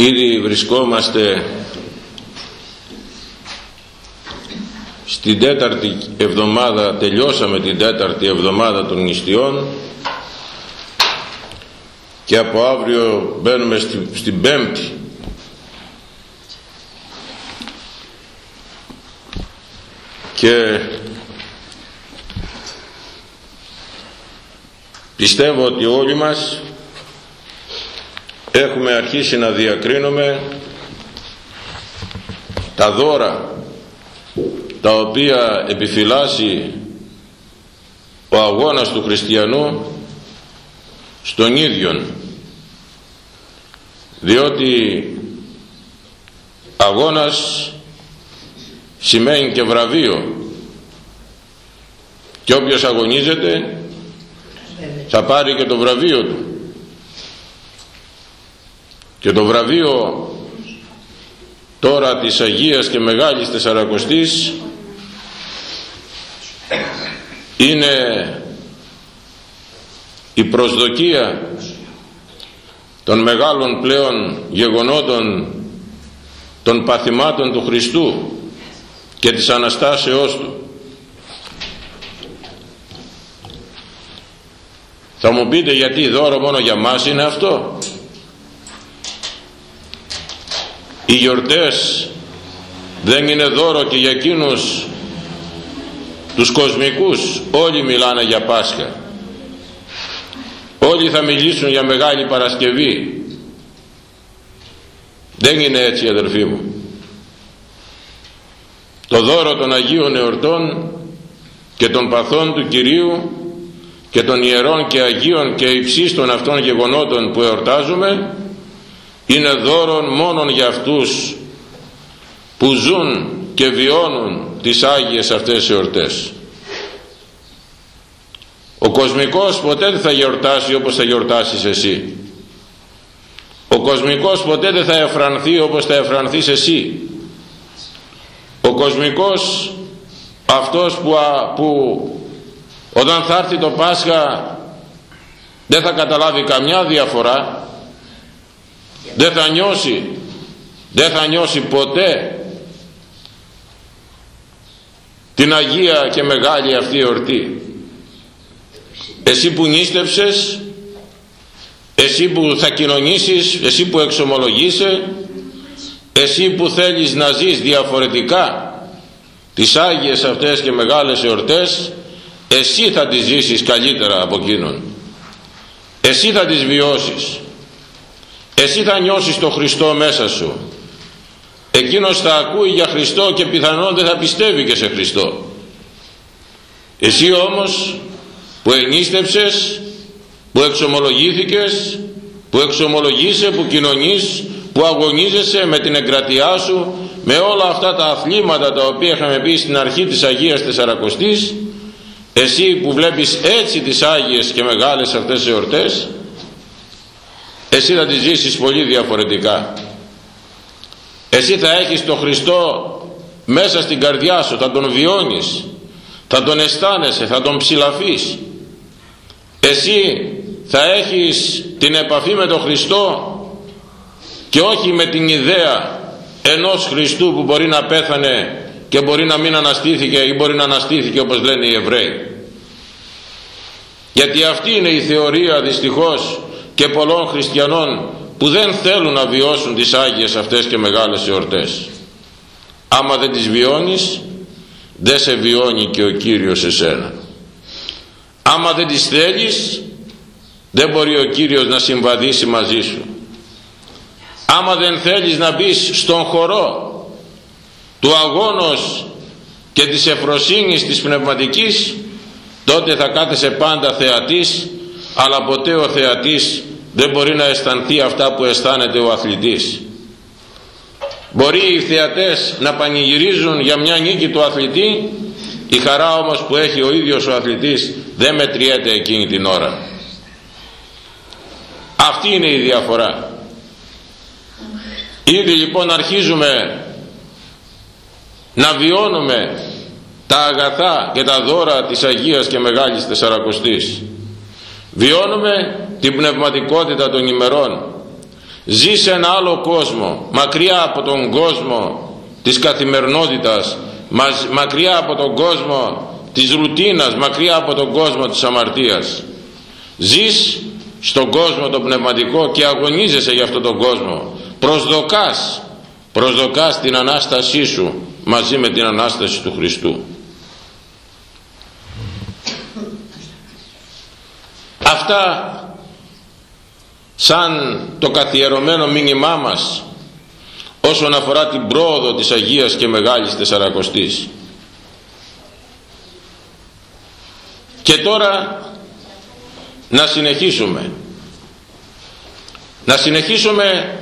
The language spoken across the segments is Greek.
Ήδη βρισκόμαστε στην τέταρτη εβδομάδα, τελειώσαμε την τέταρτη εβδομάδα των νηστειών και από αύριο μπαίνουμε στην, στην πέμπτη. Και πιστεύω ότι όλοι μας έχουμε αρχίσει να διακρίνουμε τα δώρα τα οποία επιφυλάσσει ο αγώνας του χριστιανού στον ίδιον. Διότι αγώνας σημαίνει και βραβείο. Και όποιος αγωνίζεται θα πάρει και το βραβείο του και το βραβείο τώρα της Αγίας και Μεγάλης Τεσσαρακοστής είναι η προσδοκία των μεγάλων πλέον γεγονότων των παθημάτων του Χριστού και της Αναστάσεώς Του. Θα μου πείτε γιατί δώρο μόνο για μας είναι αυτό. Οι γιορτές δεν είναι δώρο και για εκείνους τους κοσμικούς. Όλοι μιλάνε για Πάσχα. Όλοι θα μιλήσουν για Μεγάλη Παρασκευή. Δεν είναι έτσι αδερφοί μου. Το δώρο των Αγίων Εορτών και των παθών του Κυρίου και των ιερών και Αγίων και υψίστων αυτών γεγονότων που εορτάζουμε είναι δώρον μόνον για αυτούς που ζουν και βιώνουν τις Άγιες αυτές εορτές. Ο κοσμικός ποτέ δεν θα γιορτάσει όπως θα γιορτάσεις εσύ. Ο κοσμικός ποτέ δεν θα εφρανθεί όπως θα εφρανθείς εσύ. Ο κοσμικός αυτός που, που όταν θα έρθει το Πάσχα δεν θα καταλάβει καμιά διαφορά δεν θα νιώσει δεν θα νιώσει ποτέ την Αγία και Μεγάλη αυτή εορτή εσύ που νίστευσες εσύ που θα κοινωνήσεις εσύ που εξομολογείσαι εσύ που θέλεις να ζεις διαφορετικά τις Άγιες αυτές και μεγάλες εορτές εσύ θα τις ζήσεις καλύτερα από εκείνον. Εσύ θα τις βιώσεις εσύ θα νιώσεις το Χριστό μέσα σου. Εκείνος θα ακούει για Χριστό και πιθανόν δεν θα πιστεύει και σε Χριστό. Εσύ όμως που ενίστευσες που εξομολογήθηκες που εξομολογείσαι που κοινωνείς που αγωνίζεσαι με την εγκρατειά σου με όλα αυτά τα αθλήματα τα οποία είχαμε πει στην αρχή της Αγίας Τεσσαρακοστής εσύ που βλέπεις έτσι τις Άγιες και μεγάλες αυτές οι εορτές εσύ θα τις ζήσεις πολύ διαφορετικά. Εσύ θα έχεις τον Χριστό μέσα στην καρδιά σου θα τον βιώνεις θα τον αισθάνεσαι θα τον ψηλαφείς. Εσύ θα έχεις την επαφή με τον Χριστό και όχι με την ιδέα ενός Χριστού που μπορεί να πέθανε και μπορεί να μην αναστήθηκε ή μπορεί να αναστήθηκε όπως λένε οι Εβραίοι. Γιατί αυτή είναι η θεωρία δυστυχώς και πολλών χριστιανών που δεν θέλουν να βιώσουν τις Άγιες αυτές και μεγάλες εορτές. Άμα δεν τις βιώνεις δεν σε βιώνει και ο Κύριος εσένα. Άμα δεν τις θέλεις δεν μπορεί ο Κύριος να συμβαδίσει μαζί σου. Άμα δεν θέλεις να μπεις στον χορό του αγώνος και της εφροσύνης της πνευματικής τότε θα κάθεσαι πάντα θεατής αλλά ποτέ ο θεατής δεν μπορεί να αισθανθεί αυτά που αισθάνεται ο αθλητής. Μπορεί οι θεατές να πανηγυρίζουν για μια νίκη του αθλητή η χαρά όμως που έχει ο ίδιος ο αθλητής δεν μετριέται εκείνη την ώρα. Αυτή είναι η διαφορά. Ήδη λοιπόν αρχίζουμε να βιώνουμε τα αγαθά και τα δώρα της Αγίας και Μεγάλης Τεσσαρακοστής βιώνουμε την πνευματικότητα των ημερών. Ζει σε ένα άλλο κόσμο μακριά από τον κόσμο της καθημερινότητας μακριά από τον κόσμο της ρουτίνας μακριά από τον κόσμο της αμαρτίας. Ζεις στον κόσμο το πνευματικό και αγωνίζεσαι για αυτόν τον κόσμο. Προσδοκάς προσδοκάς την Ανάστασή σου μαζί με την Ανάσταση του Χριστού αυτά σαν το καθιερωμένο μήνυμά μας όσον αφορά την πρόοδο της Αγίας και Μεγάλης Τεσσαρακοστής. Και τώρα να συνεχίσουμε. Να συνεχίσουμε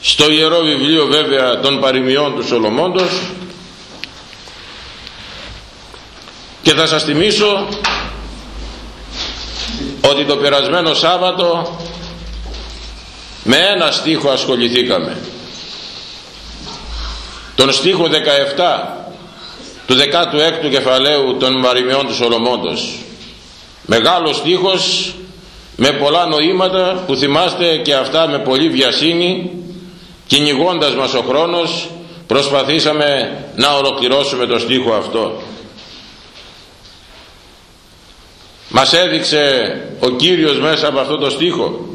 στο Ιερό Βιβλίο βέβαια των παροιμιών του Σολομώντος και θα σας θυμίσω ότι το περασμένο Σάββατο με ένα στίχο ασχοληθήκαμε. Τον στίχο 17 του 16ου κεφαλαίου των Μαριμιών του Σολομώντος. Μεγάλος στίχος με πολλά νοήματα που θυμάστε και αυτά με πολύ βιασύνη κυνηγώντας μας ο χρόνος προσπαθήσαμε να ολοκληρώσουμε το στίχο αυτό μας έδειξε ο Κύριος μέσα από αυτό το στίχο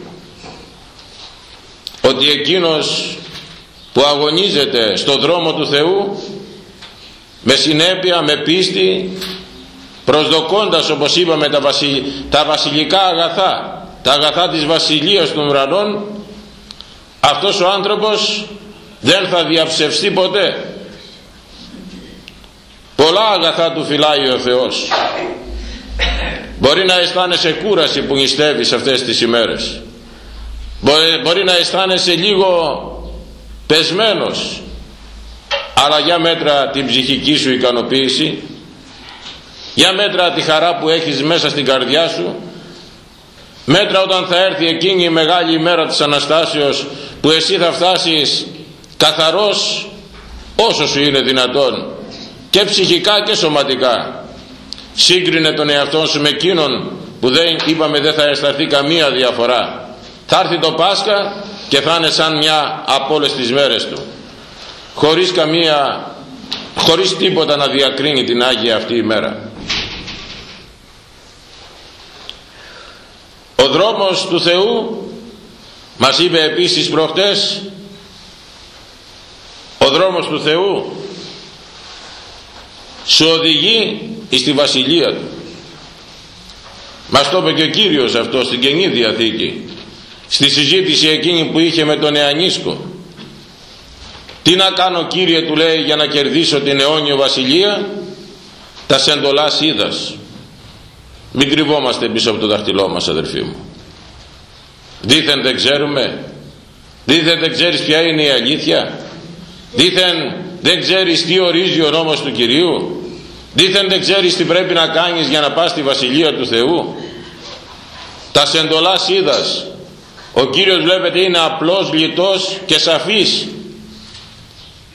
ότι εκείνος που αγωνίζεται στο δρόμο του Θεού με συνέπεια, με πίστη προσδοκώντας όπως είπαμε τα, τα βασιλικά αγαθά τα αγαθά της βασιλείας των ουρανών αυτός ο άνθρωπος δεν θα διαψευστεί ποτέ. Πολλά αγαθά του φυλάει ο Θεός μπορεί να αισθάνεσαι κούραση που νηστεύεις αυτές τις ημέρες. Μπορεί, μπορεί να αισθάνεσαι λίγο πεσμένος. Αλλά για μέτρα την ψυχική σου ικανοποίηση για μέτρα τη χαρά που έχεις μέσα στην καρδιά σου μέτρα όταν θα έρθει εκείνη η μεγάλη ημέρα της Αναστάσεως που εσύ θα φτάσεις καθαρός όσο σου είναι δυνατόν και ψυχικά και σωματικά σύγκρινε τον εαυτό σου με εκείνον που δεν είπαμε δεν θα αισθανθεί καμία διαφορά. Θα έρθει το Πάσχα και θα είναι σαν μια από όλες τις μέρες του. Χωρίς καμία χωρίς τίποτα να διακρίνει την Άγια αυτή η μέρα. Ο δρόμος του Θεού μας είπε επίσης προχτές ο δρόμος του Θεού σου οδηγεί στη Βασιλεία Του. Μας το είπε και ο Κύριος αυτός στην Καινή Διαθήκη στη συζήτηση εκείνη που είχε με τον Εανίσκο. Τι να κάνω Κύριε του λέει για να κερδίσω την αιώνιο βασιλεία τα σεντολάς είδας μην κρυβόμαστε πίσω από το δαχτυλό μας αδερφοί μου. Δήθεν δεν ξέρουμε. Δήθεν δεν ξέρεις ποια είναι η αλήθεια. Δήθεν δεν ξέρεις τι ορίζει ο νόμος του Κυρίου; Δήθεν δεν ξέρεις τι πρέπει να κάνεις για να πας στη Βασιλεία του Θεού; Τα σεντολάς είδας ο Κύριος βλέπετε είναι απλός, λιτός και σαφής.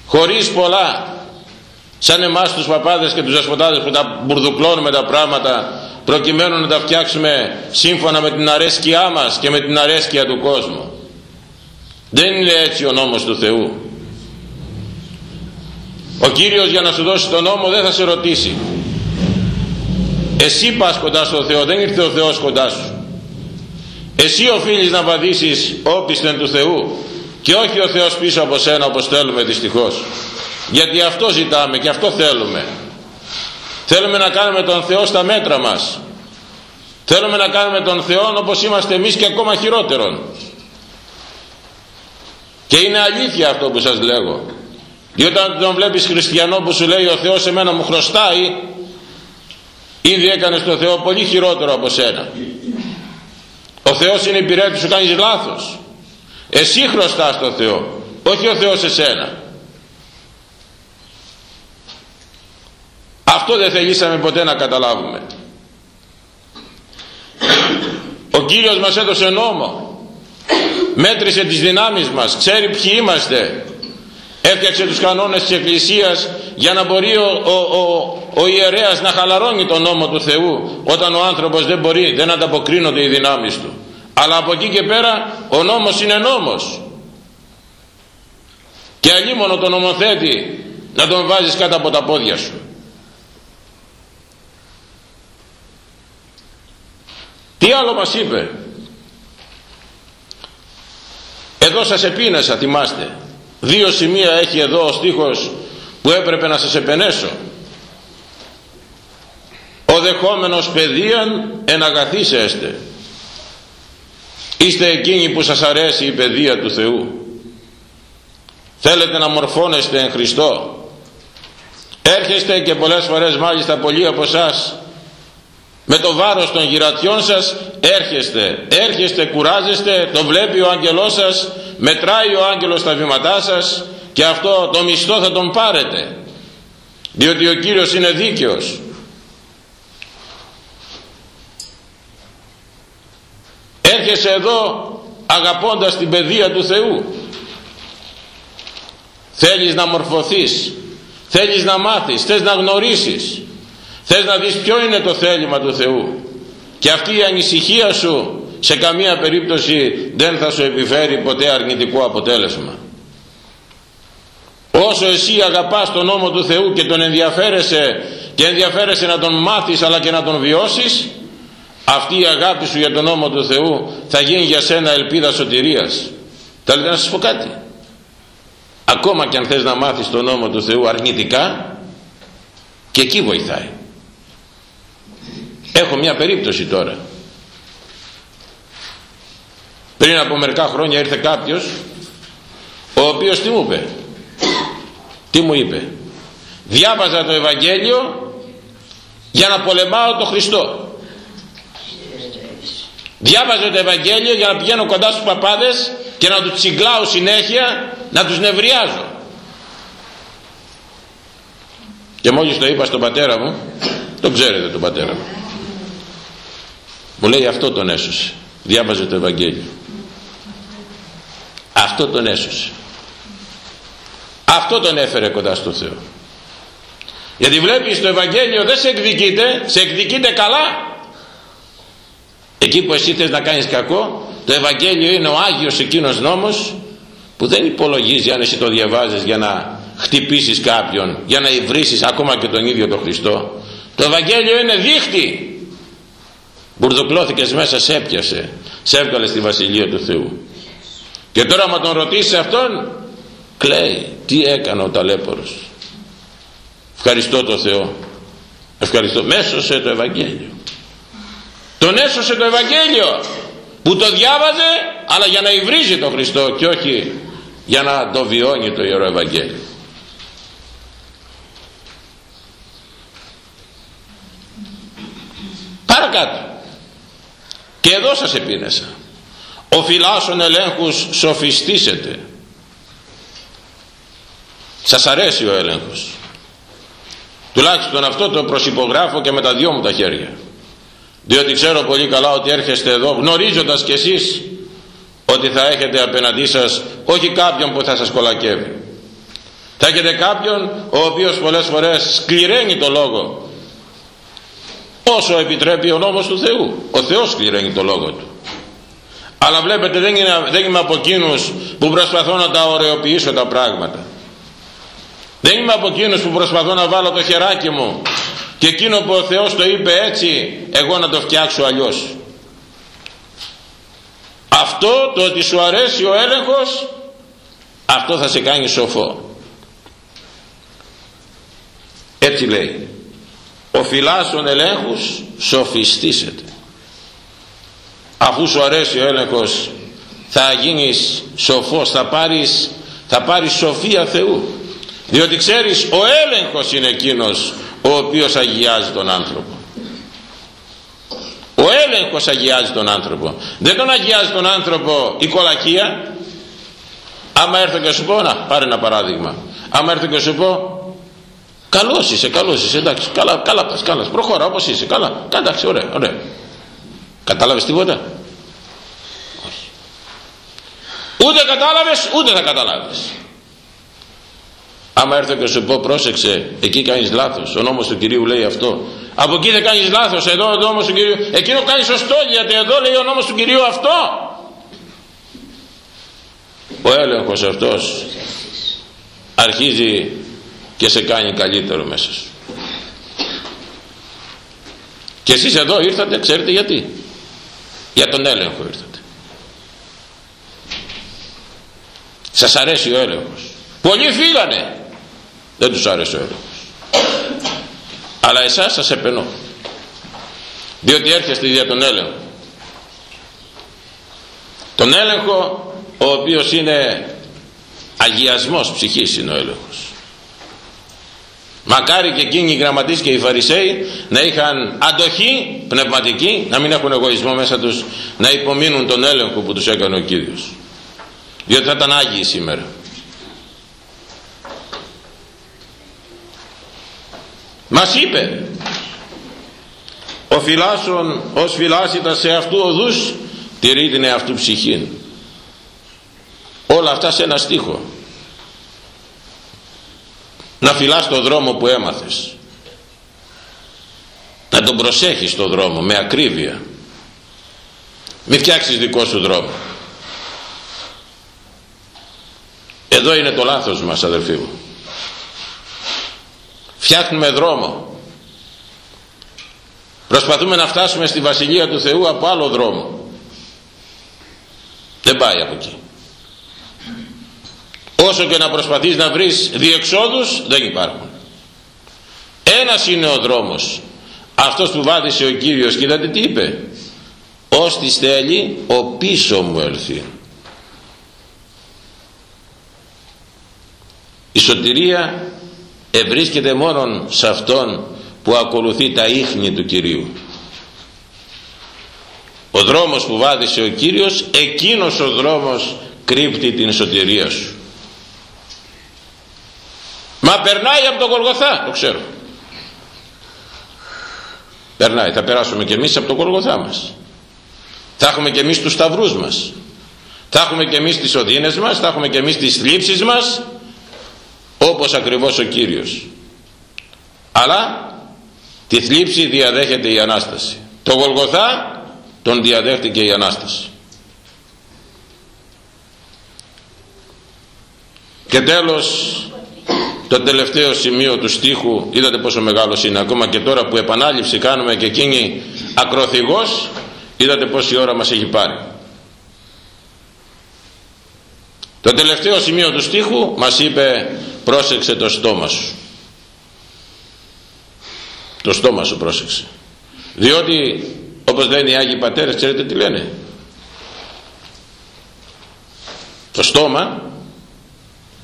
Χωρίς πολλά. Σαν εμάς τους παπάδες και τους δεσποτάδες που τα μπουρδουκλώνουμε τα πράγματα προκειμένου να τα φτιάξουμε σύμφωνα με την αρέσκειά μας και με την αρέσκεια του κόσμου. Δεν είναι έτσι ο νόμος του Θεού ο Κύριος για να σου δώσει τον νόμο δεν θα σε ρωτήσει. Εσύ πας κοντά στο Θεό δεν ήρθε ο Θεός κοντά σου. Εσύ οφείλεις να βαδίσεις όπισθεν του Θεού και όχι ο Θεός πίσω από σένα όπως θέλουμε δυστυχώς. Γιατί αυτό ζητάμε και αυτό θέλουμε. Θέλουμε να κάνουμε τον Θεό στα μέτρα μας. Θέλουμε να κάνουμε τον Θεό όπως είμαστε εμείς και ακόμα χειρότερον. Και είναι αλήθεια αυτό που σας λέγω διότι όταν τον βλέπεις χριστιανό που σου λέει ο Θεός εμένα μου χρωστάει ήδη έκανες τον Θεό πολύ χειρότερο από σένα. Ο Θεός είναι υπηρέτης σου κάνεις λάθος. Εσύ χρωστάς τον Θεό όχι ο Θεός εσένα. Αυτό δεν θελήσαμε ποτέ να καταλάβουμε. Ο Κύριος μας έδωσε νόμο. Μέτρησε τις δυνάμεις μας. Ξέρει ποιοι είμαστε έφτιαξε τους κανόνες της Εκκλησίας για να μπορεί ο, ο, ο, ο ιερέας να χαλαρώνει τον νόμο του Θεού όταν ο άνθρωπος δεν μπορεί, δεν ανταποκρίνονται οι δυνάμεις του. Αλλά από εκεί και πέρα ο νόμος είναι νόμος. Και αλλήμωνο τον νομοθέτη να τον βάζεις κάτω από τα πόδια σου. Τι άλλο μας είπε; Εδώ σας επίνεσα θυμάστε δύο σημεία έχει εδώ ο στίχος που έπρεπε να σας επενέσω. Ο δεχόμενος παιδείαν εναγαθήσεστε. Είστε εκείνοι που σας αρέσει η παιδεία του Θεού. Θέλετε να μορφώνεστε εν Χριστώ. Έρχεστε και πολλές φορές μάλιστα πολλοί από εσά με το βάρος των γυρατιών σας έρχεστε. Έρχεστε κουράζεστε το βλέπει ο άγγελός σας μετράει ο άγγελος τα βήματά σας και αυτό το μισθό θα τον πάρετε διότι ο Κύριος είναι δίκαιος. Έρχεσαι εδώ αγαπώντας την παιδεία του Θεού. Θέλεις να μορφωθείς θέλεις να μάθεις θες να γνωρίσεις θες να δεις ποιο είναι το θέλημα του Θεού. Και αυτή η ανησυχία σου σε καμία περίπτωση δεν θα σου επιφέρει ποτέ αρνητικό αποτέλεσμα. Όσο εσύ αγαπάς τον νόμο του Θεού και τον ενδιαφέρεσαι και ενδιαφέρεσαι να τον μάθεις αλλά και να τον βιώσεις αυτή η αγάπη σου για τον νόμο του Θεού θα γίνει για σένα ελπίδα σωτηρίας. Θέλετε να σας πω κάτι; Ακόμα και αν θες να μάθεις τον νόμο του Θεού αρνητικά και εκεί βοηθάει. Έχω μια περίπτωση τώρα πριν από μερικά χρόνια ήρθε κάποιος ο οποίος τι μου είπε; Τι μου είπε; Διάβαζα το Ευαγγέλιο για να πολεμάω τον Χριστό. Διάβαζα το Ευαγγέλιο για να πηγαίνω κοντά στους παπάδες και να τους τσιγκλάω συνέχεια να τους νευριάζω. Και μόλις το είπα στον πατέρα μου τον ξέρετε τον πατέρα μου μου λέει αυτό τον έσωσε. Διάβαζε το Ευαγγέλιο αυτό τον έσωσε. Αυτό τον έφερε κοντά στο Θεό. Γιατί βλέπεις το Ευαγγέλιο δεν σε εκδικείται σε εκδικείται καλά. Εκεί που εσύ θες να κάνεις κακό το Ευαγγέλιο είναι ο Άγιος εκείνος νόμος που δεν υπολογίζει αν εσύ το διαβάζεις για να χτυπήσεις κάποιον για να υβρήσεις ακόμα και τον ίδιο τον Χριστό. Το Ευαγγέλιο είναι δίχτυ. Μπουρδοκλώθηκες μέσα σε έπιασε σε έβγαλες στη Βασιλεία του Θεού και τώρα άμα τον ρωτήσει αυτόν κλαίει. Τι έκανε ο ταλέπορος. Ευχαριστώ το Θεό. Ευχαριστώ. Μέσωσε το Ευαγγέλιο. Τον έσωσε το Ευαγγέλιο που το διάβαζε αλλά για να υβρίζει τον Χριστό και όχι για να το βιώνει το Ιερό Ευαγγέλιο. Παρακάτω. Και εδώ σας επίνεσα ο φυλάσσον ελέγχους σοφιστήσετε. Σας αρέσει ο έλεγχος. Τουλάχιστον αυτό το προσυπογράφω και με τα δυο μου τα χέρια. Διότι ξέρω πολύ καλά ότι έρχεστε εδώ γνωρίζοντας κι εσείς ότι θα έχετε απέναντί σας όχι κάποιον που θα σας κολακεύει. Θα έχετε κάποιον ο οποίος πολλές φορές σκληραίνει το λόγο. Όσο επιτρέπει ο νόμος του Θεού. Ο Θεός σκληραίνει το λόγο του αλλά βλέπετε δεν, είναι, δεν είμαι από εκείνους που προσπαθώ να τα ωρεοποιήσω τα πράγματα. Δεν είμαι από εκείνους που προσπαθώ να βάλω το χεράκι μου και εκείνο που ο Θεός το είπε έτσι εγώ να το φτιάξω αλλιώς. Αυτό το ότι σου αρέσει ο έλεγχος αυτό θα σε κάνει σοφό. Έτσι λέει ο φυλάσσον ελέγχους σοφιστήσετε αφού σου αρέσει ο έλεγχος θα γίνεις σοφός θα πάρεις, θα πάρεις σοφία Θεού. Διότι ξέρεις ο έλεγχος είναι εκείνος ο οποίος αγιάζει τον άνθρωπο. Ο έλεγχος αγιάζει τον άνθρωπο. Δεν τον αγιάζει τον άνθρωπο η κολακία. Άμα έρθω και σου πω να πάρε ένα παράδειγμα. Άμα έρθω και σου πω καλός είσαι καλός είσαι εντάξει καλά, καλά πας καλάς προχώρα όπως είσαι καλά. Εντάξει ωραία ωραία κατάλαβες τίποτα; Όχι ούτε κατάλαβες ούτε θα καταλάβεις άμα έρθω και σου πω πρόσεξε εκεί κάνεις λάθος ο νόμος του Κυρίου λέει αυτό Από εκεί δεν κάνεις λάθος, εδώ ο νόμος του Κυρίου. Εκείνο κάνεις σωστό γιατί εδώ λέει ο νόμος του Κυρίου αυτό. Ο έλεγχος αυτός αρχίζει και σε κάνει καλύτερο μέσα σου. Και εσείς εδώ ήρθατε, ξέρετε γιατί. Για τον έλεγχο ήρθατε. Σας αρέσει ο έλεγχος. Πολλοί φύγανε. Δεν τους άρεσε ο έλεγχος. Αλλά εσάς σας επενώ. Διότι έρχεστε για τον έλεγχο. Τον έλεγχο ο οποίος είναι αγιασμός ψυχής είναι ο έλεγχος. Μακάρι και εκείνοι οι γραμματείς και οι φαρισαίοι να είχαν αντοχή πνευματική, να μην έχουν εγωισμό μέσα τους, να υπομείνουν τον έλεγχο που τους έκανε ο Κύριος. Διότι θα ήταν Άγιοι σήμερα. Μας είπε ο φυλάσσον ως φυλάσσιτα σε αυτού οδούς τηρεί την εαυτού ψυχήν. Όλα αυτά σε ένα στίχο να φυλάς το δρόμο που έμαθες. Να τον προσέχεις το δρόμο με ακρίβεια. Μην φτιάξεις δικό σου δρόμο. Εδώ είναι το λάθος μας αδελφοί μου. Φτιάχνουμε δρόμο. Προσπαθούμε να φτάσουμε στη Βασιλεία του Θεού από άλλο δρόμο. Δεν πάει από εκεί όσο και να προσπαθείς να βρεις διεξόδους δεν υπάρχουν. Ένας είναι ο δρόμος. Αυτός που βάδισε ο Κύριος και είδατε τι είπε. Ως τη θέλει ο πίσω μου έλθει η σωτηρία ευρίσκεται μόνον σε αυτόν που ακολουθεί τα ίχνη του Κυρίου. Ο δρόμος που βάδισε ο Κύριος εκείνος ο δρόμος κρύπτει την σωτηρία σου Μα περνάει από τον Γολγοθά, το ξέρω. Περνάει, θα περάσουμε και εμείς από τον Γολγοθά μας. Θα έχουμε και εμείς τους σταυρούς μας. Θα έχουμε και εμείς τις οδύνες μας, θα έχουμε και εμείς τις θλίψεις μας, όπως ακριβώς ο Κύριος. Αλλά τη θλίψη διαδέχεται η Ανάσταση. Το Γολγοθά τον διαδέχτηκε η Ανάσταση. Και τέλος το τελευταίο σημείο του στίχου είδατε πόσο μεγάλος είναι ακόμα και τώρα που επανάληψη κάνουμε και εκείνη ακροθυγός είδατε πόση ώρα μας έχει πάρει. Το τελευταίο σημείο του στίχου μας είπε πρόσεξε το στόμα σου το στόμα σου πρόσεξε. Διότι όπως λένε οι Άγιοι Πατέρες ξέρετε τι λένε; Το στόμα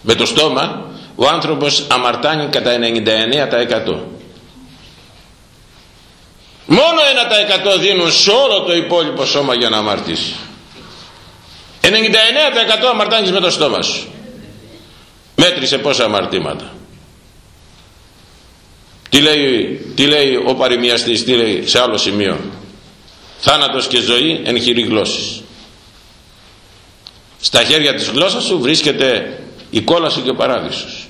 με το στόμα ο άνθρωπος αμαρτάνει κατά 99% μόνο 1% δίνουν σε όλο το υπόλοιπο σώμα για να αμαρτήσει. 99% αμαρτάνεις με το στόμα σου. Μέτρησε πόσα αμαρτήματα. Τι λέει, τι λέει ο παροιμιαστής τι λέει σε άλλο σημείο. Θάνατος και ζωή εν χειρή γλώσσης. Στα χέρια της γλώσσας σου βρίσκεται η κόλαση και ο παράδεισος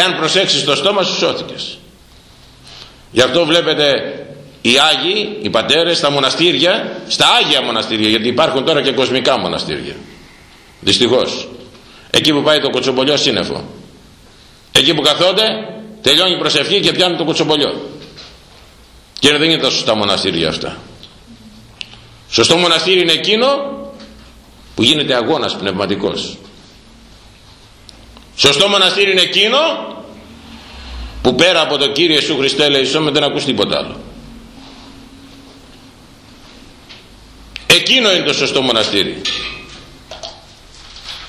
εάν προσέξεις το στόμα σου σώθηκες. Γι' αυτό βλέπετε οι Άγιοι, οι πατέρες στα μοναστήρια στα Άγια μοναστήρια γιατί υπάρχουν τώρα και κοσμικά μοναστήρια. Δυστυχώς. Εκεί που πάει το κοτσομπολιό σύννεφο. Εκεί που καθόνται τελειώνει η προσευχή και πιάνει το κοτσομπολιό και δεν είναι τα σωστά μοναστήρια αυτά. Σωστό μοναστήρι είναι εκείνο που γίνεται αγώνας πνευματικός σωστό μοναστήρι είναι εκείνο που πέρα από το Κύριο Ιησού Χριστέ λέει δεν ακούς τίποτα άλλο εκείνο είναι το σωστό μοναστήρι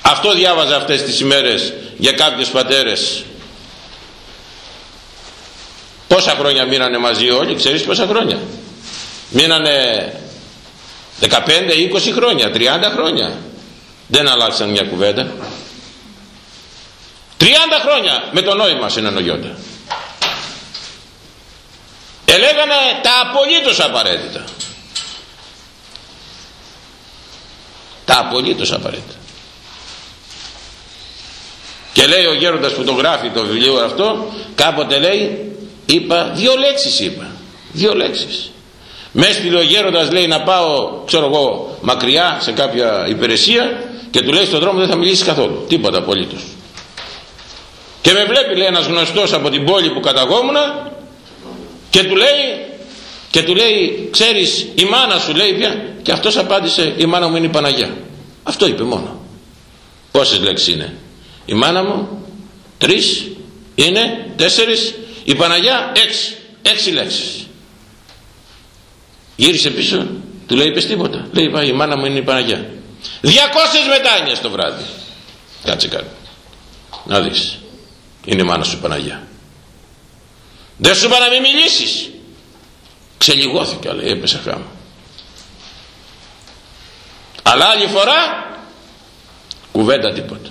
αυτό διάβαζα αυτές τις ημέρες για κάποιους πατέρες πόσα χρόνια μείνανε μαζί όλοι ξέρεις πόσα χρόνια; Μείνανε 15, 20 χρόνια, 30 χρόνια. Δεν αλλάξαν μια κουβέντα. 30 χρόνια με το νόημα συνεννοιόνται. Ελέγανε τα απολύτως απαραίτητα. Τα απολύτως απαραίτητα. Και και λέει ο γέροντας που το γράφει το βιβλίο αυτό κάποτε λέει είπα δύο λέξεις είπα δύο λέξεις με έστειλε ο γέροντας λέει να πάω ξέρω εγώ μακριά σε κάποια υπηρεσία και του λέει στον δρόμο δεν θα μιλήσει καθόλου τίποτα απολύτως και με βλέπει λέει ένας γνωστός από την πόλη που καταγόμουν και του λέει και του λέει ξέρεις η μάνα σου λέει πια και αυτός απάντησε η μάνα μου είναι η Παναγιά αυτό είπε μόνο. Πόσες λέξεις είναι. Η μάνα μου τρεις είναι τέσσερις η Παναγιά έξι έξι λέξεις. Γύρισε πίσω του λέει είπες τίποτα λέει η μάνα μου είναι η Παναγιά διακόσες μετάνοιες το βράδυ. Κάτσε κάτι να δεις είναι η μάνα σου η Παναγιά δεν σου είπα να μην μιλήσεις. Ξελιγώθηκα λέει έπεσε χάμα αλλά άλλη φορά κουβέντα τίποτα.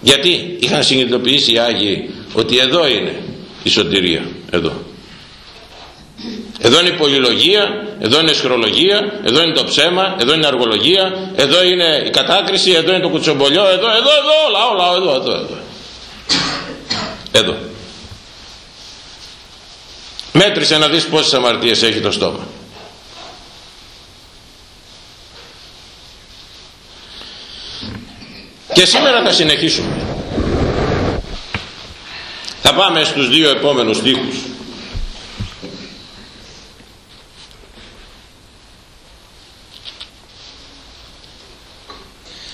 Γιατί; Είχαν συνειδητοποιήσει οι Άγιοι ότι εδώ είναι η σωτηρία εδώ εδώ είναι η πολυλογία, εδώ είναι η σχρολογία, εδώ είναι το ψέμα, εδώ είναι η αργολογία, εδώ είναι η κατάκριση, εδώ είναι το κουτσομπολιό, εδώ, εδώ, εδώ, όλα, όλα, εδώ, εδώ, εδώ. Εδώ. Μέτρησε να δεις πόσες αμαρτίες έχει το στόμα. Και σήμερα θα συνεχίσουμε. Θα πάμε στους δύο επόμενους στίχους.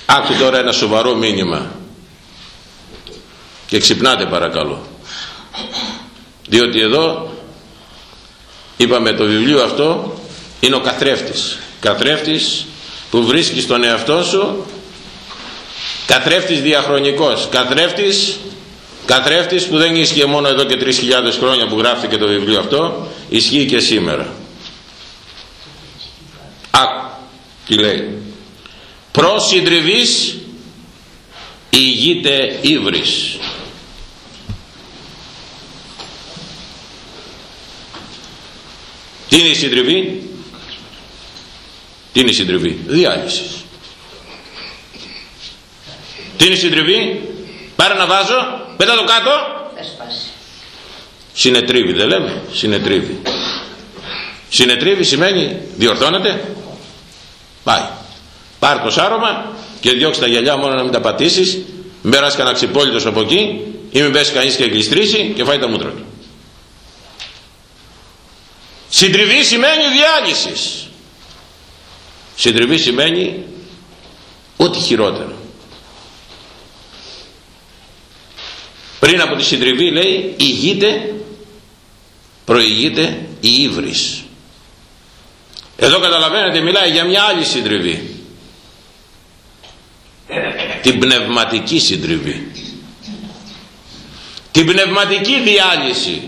Άκου τώρα ένα σοβαρό μήνυμα και ξυπνάτε παρακαλώ. Διότι εδώ είπαμε το βιβλίο αυτό είναι ο καθρέφτης. Καθρέφτης που βρίσκεις στον εαυτό σου καθρέφτης διαχρονικός. Καθρέφτης, καθρέφτης που δεν ίσχυε μόνο εδώ και 3.000 χρόνια που γράφτηκε το βιβλίο αυτό, ισχύει και σήμερα. Άκου τι λέει. Προς συντριβής ηγείται ύβρις. Τι είναι η συντριβή; Τι είναι η συντριβή; Διάλυσης. Τι είναι η συντριβή; Πάρε να βάζω, πέτα το κάτω. Συνετρίβει δεν λέμε, συνετρίβει. Συνετρίβει σημαίνει διορθώνεται. Πάει. Πάρ το σάρωμα και διώξει τα γυαλιά μόνο να μην τα πατήσεις. Μην περάσει κανένα ξυπόλυτος από εκεί ή μην πέσεις κανείς και γλιστρήσει και φάει τα μούτρα του. Συντριβή σημαίνει διάλυσης. Συντριβή σημαίνει ό,τι χειρότερο. Πριν από τη συντριβή λέει ηγείται, προηγείται η ύβρις. Εδώ καταλαβαίνετε μιλάει για μια άλλη συντριβή. Την πνευματική συντριβή. Την πνευματική διάλυση.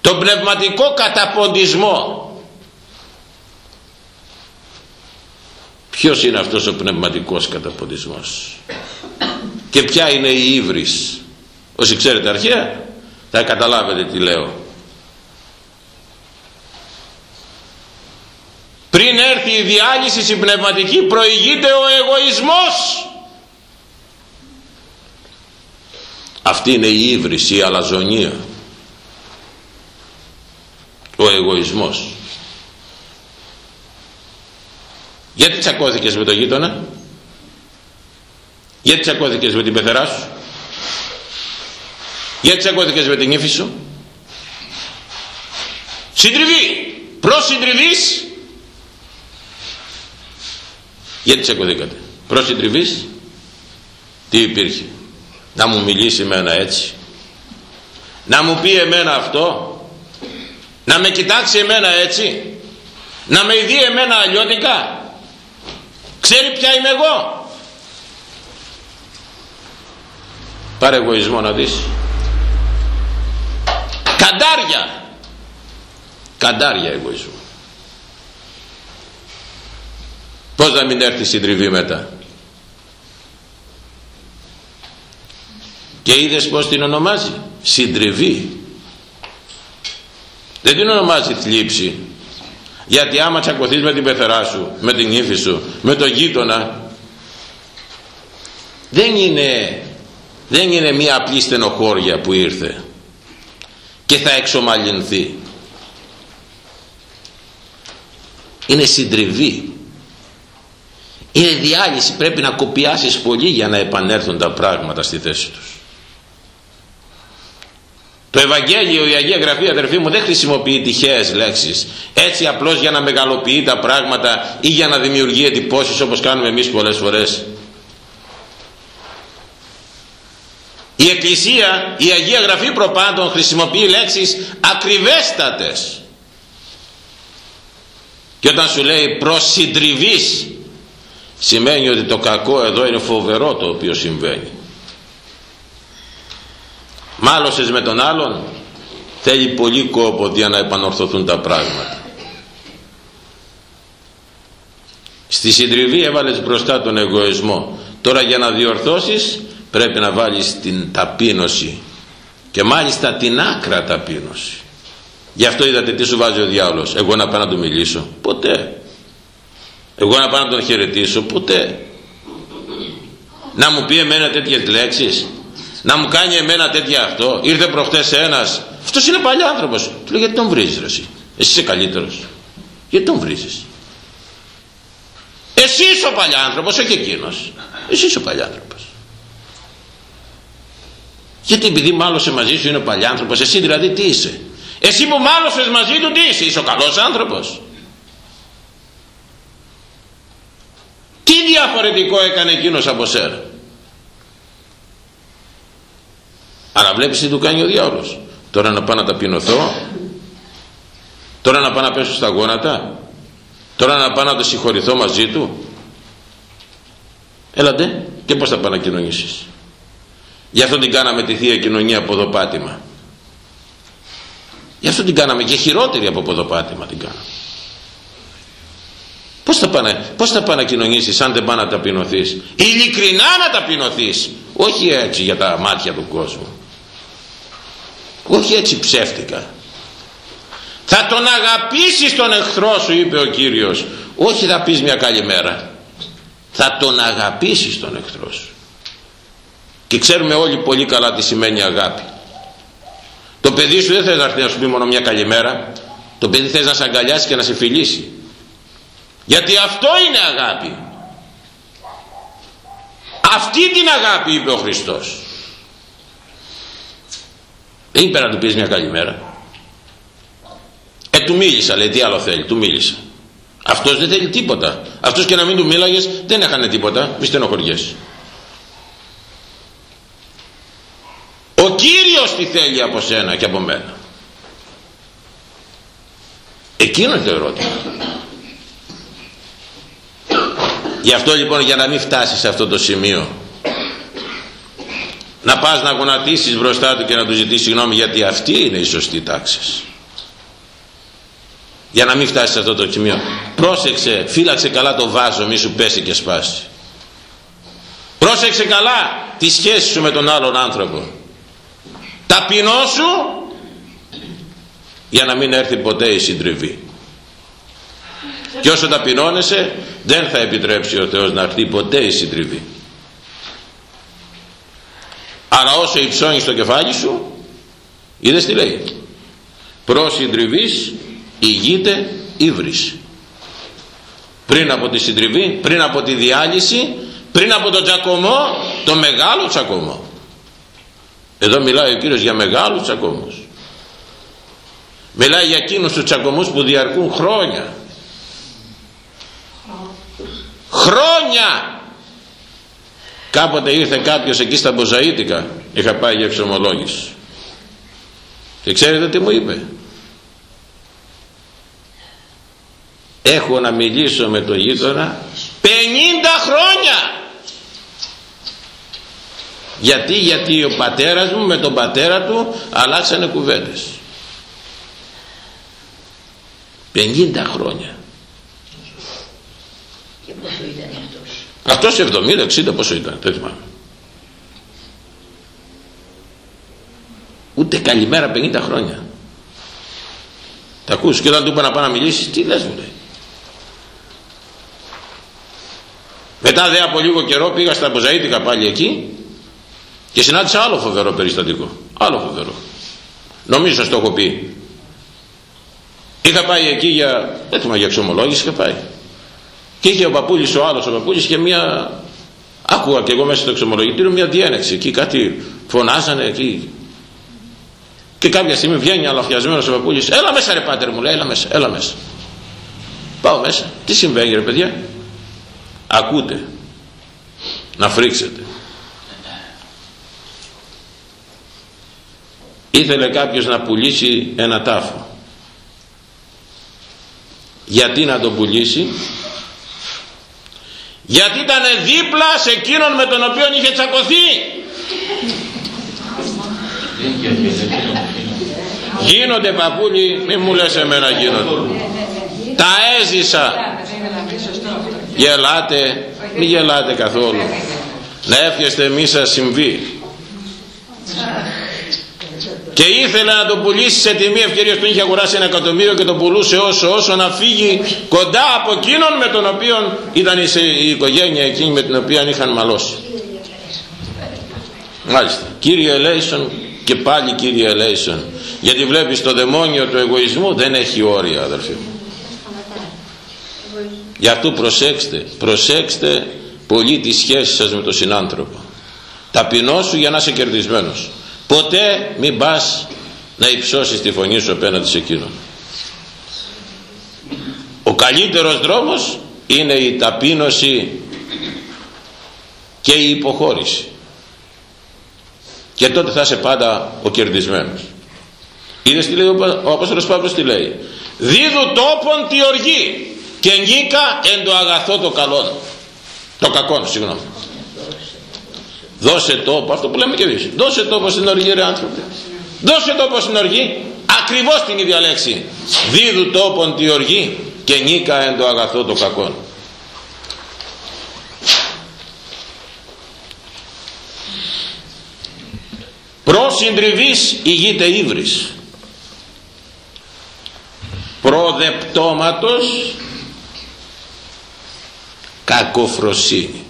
Τον πνευματικό καταποντισμό. Ποιος είναι αυτός ο πνευματικός καταποντισμός; Και ποια είναι η ύβρις; Όσοι ξέρετε αρχαία θα καταλάβετε τι λέω πριν έρθει η διάλυση η πνευματική προηγείται ο εγωισμός. Αυτή είναι η ύβρις η αλαζονία. Ο εγωισμός. Γιατί τσακώθηκες με τον γείτονα; Γιατί τσακώθηκες με την πεθερά σου; Γιατί τσακώθηκες με την ύφη σου; Συντριβή! Προς συντριβής γιατί τσακωθήκατε προς συντριβής τι υπήρχε; Να μου μιλήσει εμένα έτσι. Να μου πει εμένα αυτό. Να με κοιτάξει εμένα έτσι. Να με δει εμένα αλλιώτικα. Ξέρει ποια είμαι εγώ. Πάρε εγωισμό να δεις. Καντάρια. Καντάρια εγωισμό πως να μην έρθει συντριβή μετά; Και είδες πως την ονομάζει; Συντριβή. Δεν την ονομάζει θλίψη. Γιατί άμα τσακωθείς με την πεθερά σου με την ύφη σου με τον γείτονα δεν είναι δεν είναι μία απλή στενοχώρια που ήρθε και θα εξομαλυνθεί. Είναι συντριβή είναι διάλυση πρέπει να κοπιάσεις πολύ για να επανέλθουν τα πράγματα στη θέση τους. Το Ευαγγέλιο, η Αγία Γραφή αδερφοί μου δεν χρησιμοποιεί τυχαίες λέξεις. Έτσι απλώς για να μεγαλοποιεί τα πράγματα ή για να δημιουργεί εντυπώσεις όπως κάνουμε εμείς πολλές φορές. Η Εκκλησία, η Αγία Γραφή προπάντων χρησιμοποιεί λέξεις ακριβέστατες. Και όταν σου λέει προς σημαίνει ότι το κακό εδώ είναι φοβερό το οποίο συμβαίνει. Μάλωσες με τον άλλον θέλει πολύ κόπο για να επανορθωθούν τα πράγματα. Στη συντριβή έβαλες μπροστά τον εγωισμό. Τώρα για να διορθώσεις πρέπει να βάλεις την ταπείνωση και μάλιστα την άκρα ταπείνωση. Γι' αυτό είδατε τι σου βάζει ο διάολος. Εγώ να πάω να του μιλήσω. Ποτέ εγώ να πάω να τον χαιρετήσω ποτέ. Να μου πει εμένα τέτοιες λέξεις. Να μου κάνει εμένα τέτοια αυτό. Ήρθε προχτές ένας. Αυτός είναι παλιάνθρωπος του λέει γιατί τον βρίζεις ρε εσύ; Εσύ είσαι καλύτερος. Γιατί τον βρίζεις; Εσύ είσαι ο παλιάνθρωπος όχι εκείνος. Εσύ είσαι ο παλιάνθρωπος γιατί επειδή μάλωσε μαζί σου είναι ο παλιάνθρωπος εσύ δηλαδή τι είσαι; Εσύ που μάλωσες μαζί του τι είσαι; Είσαι ο καλός άνθρωπος τι διαφορετικό έκανε εκείνος από σένα αλλά βλέπεις τι του κάνει ο διάολος. Τώρα να πάω να ταπεινωθώ. Τώρα να πάω να πέσω στα γόνατα. Τώρα να πάω να το συγχωρηθώ μαζί του. Έλατε; Και πως θα πάω να κοινωνήσεις γι' αυτό την κάναμε τη Θεία Κοινωνία από πάτημα γι' αυτό την κάναμε και χειρότερη από ποδοπάτημα την κάναμε Πώς θα, πάνε, πώς θα πάνε να κοινωνήσεις αν δεν πάνε να ταπεινωθείς; Ειλικρινά να ταπεινωθείς. Όχι έτσι για τα μάτια του κόσμου. Όχι έτσι ψεύτικα. Θα τον αγαπήσεις τον εχθρό σου είπε ο Κύριος. Όχι θα πεις μια καλημέρα θα τον αγαπήσεις τον εχθρό σου. Και ξέρουμε όλοι πολύ καλά τι σημαίνει αγάπη. Το παιδί σου δεν θες να έρθει να σου πει μόνο μια καλημέρα το παιδί θες να σε αγκαλιάσει και να σε φιλήσει γιατί αυτό είναι αγάπη αυτή την αγάπη είπε ο Χριστός δεν είπε να του πεις μια καλημέρα. Ε, του μίλησα, λέει, τι άλλο θέλει, του μίλησα. Αυτός δεν θέλει τίποτα. Αυτός και να μην του μίλαγες δεν έχανε τίποτα, μη στενοχωριές. Ο Κύριος τι θέλει από σένα και από μένα. Εκείνο το ερώτημα. Γι' αυτό λοιπόν για να μην φτάσεις σε αυτό το σημείο να πας να γονατίσεις μπροστά του και να του ζητήσεις συγγνώμη γιατί αυτή είναι η σωστή τάξη. Για να μην φτάσεις σε αυτό το σημείο. Πρόσεξε, φύλαξε καλά το βάζο μη σου πέσει και σπάσει. Πρόσεξε καλά τη σχέση σου με τον άλλον άνθρωπο. Ταπεινώσου για να μην έρθει ποτέ η συντριβή και όσο ταπεινώνεσαι δεν θα επιτρέψει ο Θεός να έρθει ποτέ η συντριβή. Αλλά όσο υψώνεις το κεφάλι σου είδες τι λέει. Προς συντριβής ηγείται ύβρις πριν από τη συντριβή πριν από τη διάλυση πριν από τον τσακωμό το μεγάλο τσακωμό. Εδώ μιλάει ο Κύριος για μεγάλους τσακωμούς. Μιλάει για εκείνους τους τσακωμούς που διαρκούν χρόνια χρόνια! Κάποτε ήρθε κάποιος εκεί στα Μποζαΐτικα είχα πάει για εξομολόγηση. Και ξέρετε τι μου είπε; Έχω να μιλήσω με το γείτονα 50 χρόνια! Γιατί γιατί ο πατέρας μου με τον πατέρα του αλλάξανε κουβέντες. 50 χρόνια. και πόσο ήταν αυτός 70-60 πόσο ήταν, δεν θυμάμαι. Ούτε καλημέρα 50 χρόνια. Τα ακούς και όταν του είπα να πάει να μιλήσεις, τι λες μου λέει. Μετά δε από λίγο καιρό πήγα στα Μποζαΐτικα πάλι εκεί και συνάντησα άλλο φοβερό περιστατικό. Άλλο φοβερό. Νομίζω σας το έχω πει. Είχα πάει εκεί για, δεν θυμάμαι για εξομολόγηση, είχα πάει. Και είχε ο παππούλης ο άλλος ο παππούλης και μια, άκουγα και εγώ μέσα στο εξομολογητήριο μια διένεξη. Εκεί κάτι φωνάζανε εκεί. Και κάποια στιγμή βγαίνει αλαφιασμένος ο παππούλης. Έλα μέσα ρε πάτερ μου λέει, έλα μέσα, έλα μέσα. Πάω μέσα. Τι συμβαίνει ρε παιδιά; Ακούτε. Να φρίξετε. Ήθελε κάποιος να πουλήσει ένα τάφο. Γιατί να τον πουλήσει; Γιατί ήταν δίπλα σε εκείνον με τον οποίο είχε τσακωθεί. Γίνονται παππούλοι, μη μου λες εμένα γίνονται. Τα έζησα. Γελάτε, μη γελάτε καθόλου. Να εύχεστε μη σας συμβεί. Και ήθελε να το πουλήσει σε τιμή ευκαιρία του είχε αγοράσει ένα εκατομμύριο και το πουλούσε όσο όσο να φύγει κοντά από εκείνον με τον οποίο ήταν η οικογένεια εκείνη με την οποία είχαν μαλώσει. Μάλιστα. Κύριε Ελέησον και πάλι κύριε Ελέησον γιατί βλέπεις το δαιμόνιο του εγωισμού δεν έχει όρια αδερφοί μου. Γι' αυτό προσέξτε, προσέξτε πολύ τη σχέση σας με τον συνάνθρωπο. Ταπεινώσου για να είσαι κερδισμένος. Ποτέ μην πας να υψώσεις τη φωνή σου απέναντι σε εκείνον. Ο καλύτερος δρόμος είναι η ταπείνωση και η υποχώρηση. Και τότε θα είσαι πάντα ο κερδισμένος. Είδες τι λέει ο Απόστολος Παύλος τι λέει. Δίδου τόπον τη οργή και νίκα εν το αγαθό το καλό. Το κακό, συγγνώμη. Δώσε τόπο, αυτό που λέμε και εμείς. Δώσε τόπο στην οργή ρε άνθρωποι. Δώσε τόπο στην οργή. Ακριβώς την ίδια λέξη. Δίδου τόπον τη οργή και νίκα εν το αγαθό το κακό. Προ συντριβής ηγείται ύβρις. Προδεπτώματος κακοφροσύνη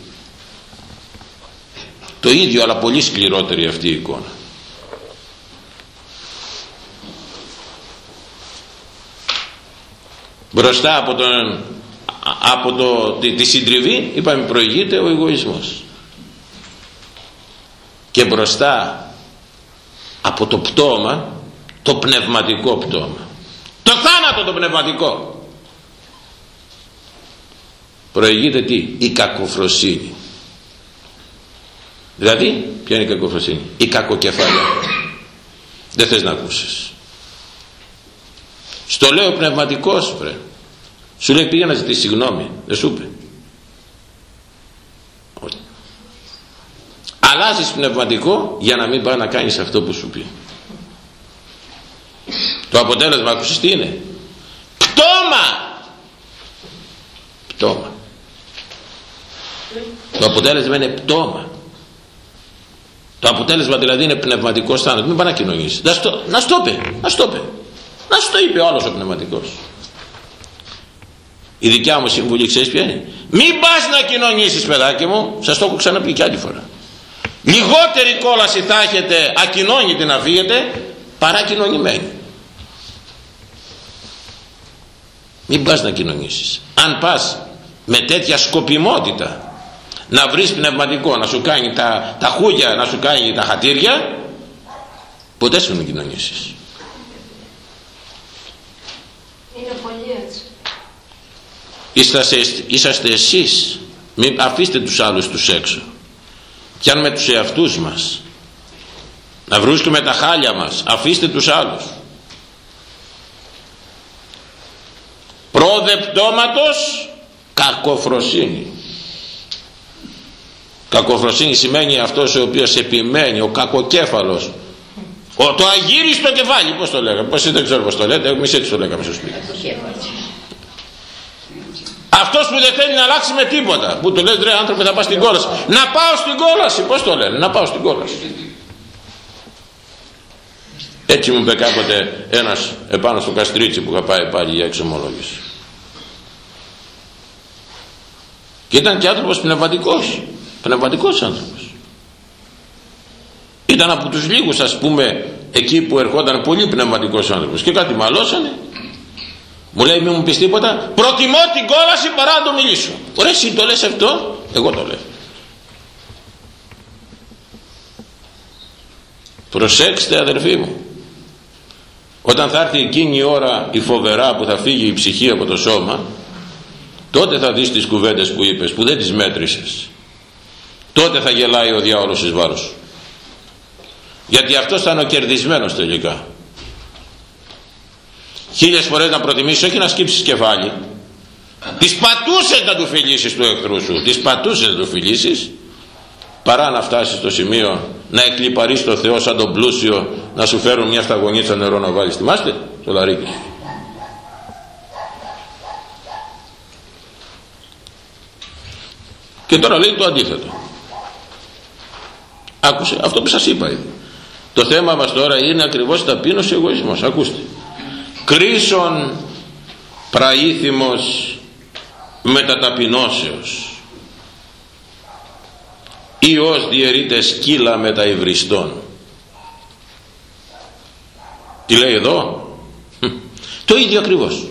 το ίδιο αλλά πολύ σκληρότερη αυτή η εικόνα. Μπροστά από, τον, από το, τη, τη συντριβή είπαμε προηγείται ο εγωισμός. Και μπροστά από το πτώμα το πνευματικό πτώμα. Το θάνατο το πνευματικό. Προηγείται τι; Η κακοφροσύνη δηλαδή ποια είναι η κακοφροσύνη η κακοκεφαλιά. Δεν θες να ακούσεις. Στο λέω πνευματικός βρε. Σου λέει πήγα να ζητήσει συγγνώμη. Δεν σου είπε. Αλλάζεις πνευματικό για να μην πάει να κάνεις αυτό που σου πει. Το αποτέλεσμα ακούσεις τι είναι; Πτώμα! Πτώμα. Το αποτέλεσμα είναι πτώμα το αποτέλεσμα δηλαδή είναι πνευματικός θάνατος. Μην πάει να κοινωνήσει να στο, να στο είπε να στο είπε να στο είπε ο άλλος ο πνευματικός. Η δικιά μου συμβουλή ξέρεις ποια είναι; Μην πας να κοινωνήσεις παιδάκι μου. Σας το έχω ξαναπεί και άλλη φορά. Λιγότερη κόλαση θα έχετε ακοινώνητη να φύγετε παρά κοινωνημένη. Μην πας να κοινωνήσεις. Αν πας με τέτοια σκοπιμότητα να βρεις πνευματικό να σου κάνει τα, τα χούγια να σου κάνει τα χατήρια ποτέ σου μην κοινωνήσεις. Είναι πολύ έτσι. Είσαστε, είσαστε εσείς. Μην αφήστε τους άλλους τους έξω. Κι αν με τους εαυτούς μας. Να βρίσκουμε τα χάλια μας. Αφήστε τους άλλους. Πρόδεπτόματος κακοφροσύνη κακοφροσύνη σημαίνει αυτός ο οποίος επιμένει ο κακοκέφαλος. Ο, το αγύριστο κεφάλι πως το λέγαμε πως δεν ξέρω πως το λέτε εμείς έτσι το λέγαμε στο σπίτι. Αυτός που δεν θέλει να αλλάξει με τίποτα που του λέει ρε άνθρωποι θα πάω στην κόλαση να πάω στην κόλαση πως το λένε να πάω στην κόλαση. Έτσι μου είπε κάποτε ένας επάνω στο καστρίτσι που είχα πάει πάλι για εξομολόγηση. Και ήταν και άνθρωπος πνευματικός πνευματικός άνθρωπος. Ήταν από τους λίγους ας πούμε εκεί που ερχόταν πολύ πνευματικός άνθρωπος. Και κάτι μαλώσανε. Μου λέει μη μου πεις τίποτα. Προτιμώ την κόλαση παρά να το μιλήσω ωραία εσύ το λες αυτό. Εγώ το λέω. Προσέξτε αδερφοί μου. Όταν θα έρθει εκείνη η ώρα η φοβερά που θα φύγει η ψυχή από το σώμα τότε θα δεις τις κουβέντες που είπες που δεν τις μέτρησες τότε θα γελάει ο διάολος εις βάρος. Σου γιατί αυτός θα είναι ο κερδισμένος τελικά. Χίλιες φορές να προτιμήσεις όχι να σκύψεις κεφάλι. Τις πατούσες να του φιλήσεις του εχθρού σου. Τις πατούσες να του φιλήσεις παρά να φτάσεις στο σημείο να εκλυπαρείς το Θεό σαν τον πλούσιο να σου φέρουν μια σταγονίτσα νερό να βάλεις. Θυμάστε το λαρίκι. Και τώρα λέει το αντίθετο άκουσε αυτό που σας είπα ήδη. Το θέμα μας τώρα είναι ακριβώς ταπείνος εγωισμός. Ακούστε. Κρίσον πραήθημος μεταταπεινώσεως. Ή ως διαιρείται σκύλα μετα υβριστών. Τι λέει εδώ; Το ίδιο ακριβώς.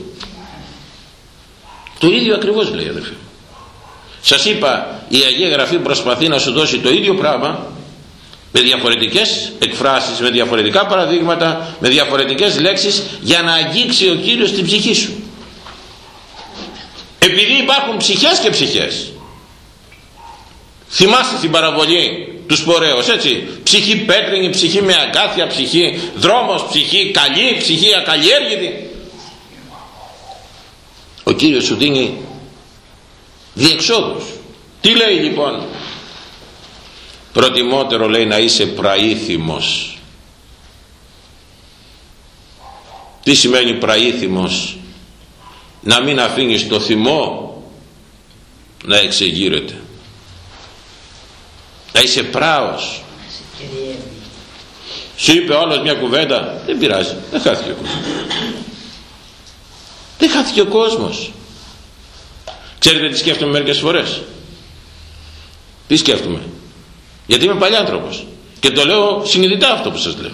Το ίδιο ακριβώς λέει αδερφοί σας είπα η Αγία Γραφή προσπαθεί να σου δώσει το ίδιο πράγμα με διαφορετικές εκφράσεις, με διαφορετικά παραδείγματα, με διαφορετικές λέξεις για να αγγίξει ο Κύριος την ψυχή σου. Επειδή υπάρχουν ψυχές και ψυχές. Θυμάστε την παραβολή τους σπορέως έτσι. Ψυχή πέτρινη, ψυχή με αγκάθια, ψυχή δρόμος, ψυχή καλή, ψυχή ακαλλιέργητη. Ο Κύριος σου δίνει διεξόδους. Τι λέει λοιπόν; Προτιμότερο λέει να είσαι πραήθημος τι σημαίνει πραήθημος να μην αφήνεις το θυμό να εξεγείρεται. Να είσαι πράος. Σου είπε όλος μια κουβέντα δεν πειράζει δεν χάθηκε ο κόσμος. Δεν χάθηκε ο κόσμος. Ξέρετε τι σκέφτομαι μερικές φορές; Τι σκέφτομαι; Γιατί είμαι παλιάνθρωπος. Και το λέω συνειδητά αυτό που σας λέω.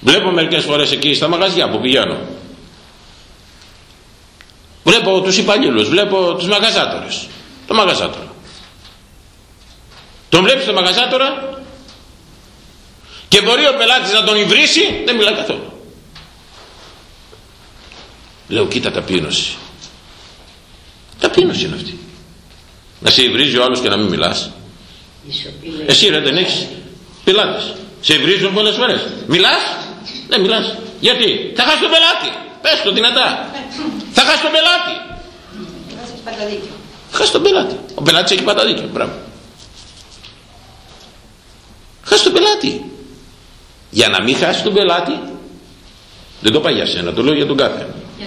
Βλέπω μερικές φορές εκεί στα μαγαζιά που πηγαίνω. Βλέπω τους υπαλλήλους βλέπω τους μαγαζάτορες. Το μαγαζάτορα. Τον βλέπεις το μαγαζάτορα και μπορεί ο πελάτης να τον υβρίσει δεν μιλάει καθόλου. Λέω κοίτα ταπείνωση ταπείνωση είναι αυτή. Να σε υβρίζει ο άλλος και να μην μιλάς εσύ ρε δεν έχεις πελάτες. Σε βρίζουν πολλές φορές. Μιλάς; Δεν μιλάς. Γιατί; Θα χάσει τον πελάτη. Πες το δυνατά. Θα χάσει τον πελάτη. Χάσει τον πελάτη. Ο πελάτης έχει παταδίκιο. Μπράβο. Χάσει τον πελάτη. Για να μην χάσει τον πελάτη. Δεν το πάει για σένα. Το λέω για τον κάθε. Για,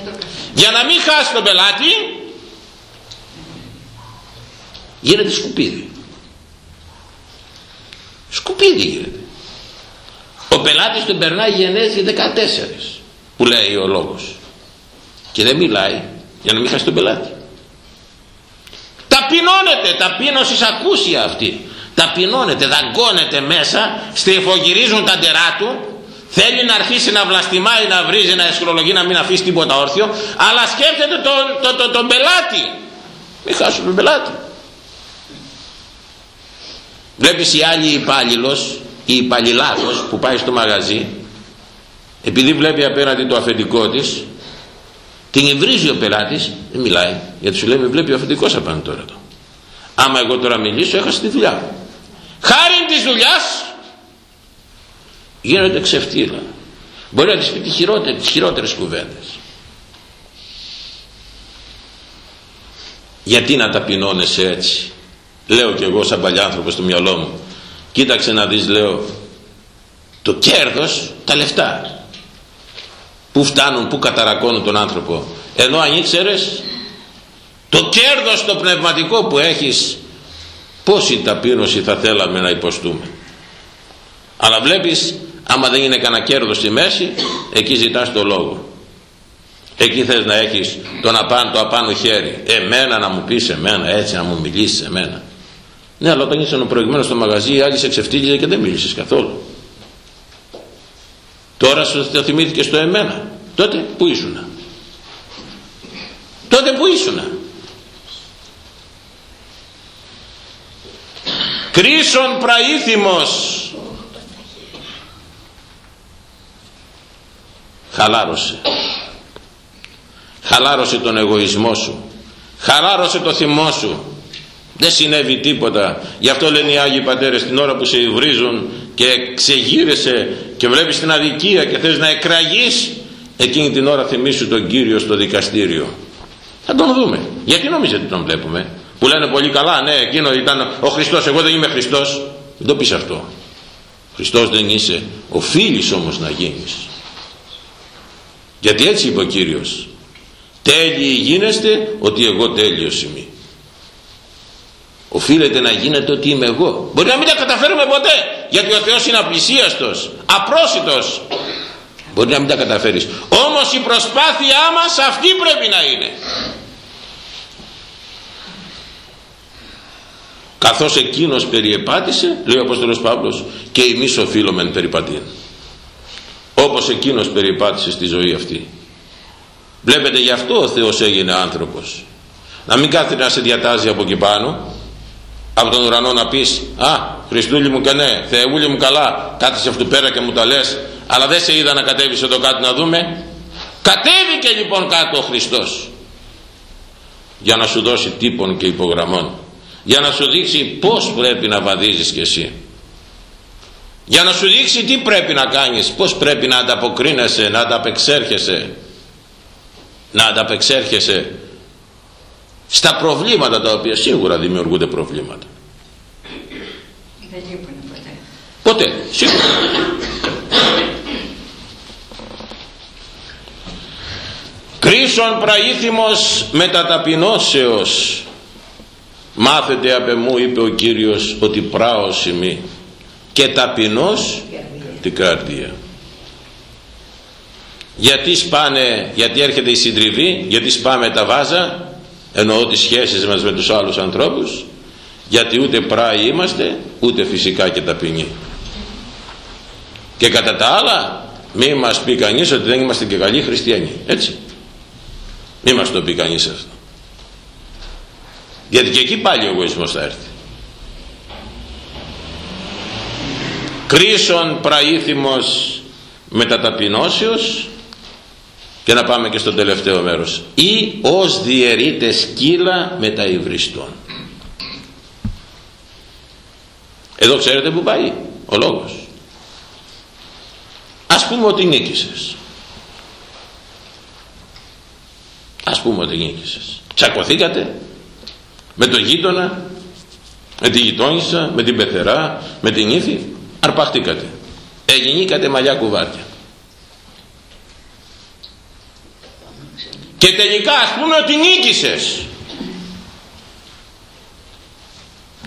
για να μην χάσει τον πελάτη. Γίνεται σκουπίδι σκουπίδι. Γίνεται ο πελάτης τον περνάει γενέζει 14 που λέει ο λόγος. Και δεν μιλάει για να μην χάσει τον πελάτη. Ταπεινώνεται ταπείνωσης ακούσια αυτή. Ταπεινώνεται, δαγκώνεται μέσα στριφογυρίζουν τα ντερά του. Θέλει να αρχίσει να βλαστημάει να βρίζει, να εσχρολογεί να μην αφήσει τίποτα όρθιο. Αλλά σκέφτεται τον, τον, τον, τον πελάτη. Μην χάσουν τον πελάτη βλέπεις η άλλη υπάλληλος η υπαλληλάτος που πάει στο μαγαζί επειδή βλέπει απέναντι το αφεντικό της την ευρίζει ο πελάτης δεν μιλάει γιατί σου λέει με βλέπει ο αφεντικός απάνω τώρα το. άμα εγώ τώρα μιλήσω έχασα τη δουλειά μου. Χάρη της δουλειάς γίνονται ξεφτύλα. Μπορεί να της πει τις χειρότερες κουβέντες. Γιατί να ταπεινώνεσαι έτσι; Λέω κι εγώ σαν παλιάνθρωπο στο μυαλό μου. Κοίταξε να δεις λέω το κέρδος τα λεφτά. Που φτάνουν, που καταρακώνουν τον άνθρωπο. Ενώ αν ήξερες το κέρδος το πνευματικό που έχεις πόση ταπείνωση θα θέλαμε να υποστούμε. Αλλά βλέπεις άμα δεν είναι κανένα κέρδος στη μέση εκεί ζητάς το λόγο. Εκεί θες να έχεις τον απάνω, το απάνω χέρι. Εμένα να μου πεις εμένα έτσι να μου μιλήσεις εμένα ναι αλλά όταν ήσουν προηγουμένως στο μαγαζί η άλλη σε ξεφτύλιζε και δεν μίλησες καθόλου. Τώρα σου το θυμήθηκε στο εμένα. Τότε που ήσουνα. Τότε που ήσουνα. Κρίσον πραήθημος χαλάρωσε. Χαλάρωσε τον εγωισμό σου. Χαλάρωσε το θυμό σου δεν συνέβη τίποτα. Γι' αυτό λένε οι Άγιοι Πατέρες την ώρα που σε υβρίζουν και ξεγύρεσαι και βλέπεις την αδικία και θες να εκραγείς εκείνη την ώρα θυμίσου τον Κύριο στο δικαστήριο. Θα τον δούμε. Γιατί νομίζετε τον βλέπουμε; Που λένε πολύ καλά ναι εκείνο ήταν ο Χριστός. Εγώ δεν είμαι Χριστός. Δεν το πεις αυτό. Χριστός δεν είσαι. Οφείλεις όμως να γίνεις. Γιατί έτσι είπε ο Κύριος. Τέλειοι γίνεστε ότι εγώ τέλειος είμαι οφείλετε να γίνετε ότι είμαι εγώ. Μπορεί να μην τα καταφέρουμε ποτέ γιατί ο Θεός είναι απλησίαστος απρόσιτος. Μπορεί να μην τα καταφέρεις. Όμως η προσπάθειά μας αυτή πρέπει να είναι. Καθώς εκείνος περιεπάτησε λέει ο Απόστολος Παύλος και εμείς οφείλομεν περιπατήν όπως εκείνος περιπάτησε στη ζωή αυτή. Βλέπετε γι' αυτό ο Θεός έγινε άνθρωπος. Να μην κάθεται να σε διατάζει από εκεί πάνω από τον ουρανό να πεις α Χριστούλη μου και ναι Θεούλη μου καλά κάθεσαι αυτού πέρα και μου τα λες αλλά δεν σε είδα να κατέβεις εδώ κάτω να δούμε. Κατέβηκε λοιπόν κάτω ο Χριστός για να σου δώσει τύπων και υπογραμμών για να σου δείξει πως πρέπει να βαδίζεις κι εσύ για να σου δείξει τι πρέπει να κάνεις πως πρέπει να ανταποκρίνεσαι να ανταπεξέρχεσαι να ανταπεξέρχεσαι στα προβλήματα τα οποία σίγουρα δημιουργούνται προβλήματα. Δεν λείπουν ποτέ. ποτέ σίγουρα. Κρίσον πραήθημος μεταταπεινώσεως. Μάθετε απ' εμού είπε ο Κύριος ότι πράος ημί και ταπεινός την καρδία. Γιατί σπάνε γιατί έρχεται η συντριβή γιατί σπάμε τα βάζα εννοώ τις σχέσεις μας με τους άλλους ανθρώπους γιατί ούτε πράοι είμαστε ούτε φυσικά και ταπεινοί. Και κατά τα άλλα μη μας πει κανείς ότι δεν είμαστε και καλοί χριστιανοί έτσι. Μη μας το πει κανείς αυτό. Γιατί και εκεί πάλι ο εγωισμός θα έρθει. Κρίσον πραήθημος μεταταπεινώσεως και να πάμε και στο τελευταίο μέρος. Ή ως διαιρείται σκύλα υβριστών. Εδώ ξέρετε που πάει ο λόγος. Ας πούμε ότι νίκησες. Ας πούμε ότι νίκησες. Τσακωθήκατε με τον γείτονα με τη γειτόνισσα με την πεθερά με την ύφη. Αρπαχτήκατε. Εγινήκατε μαλλιά κουβάρια και τελικά ας πούμε ότι νίκησες.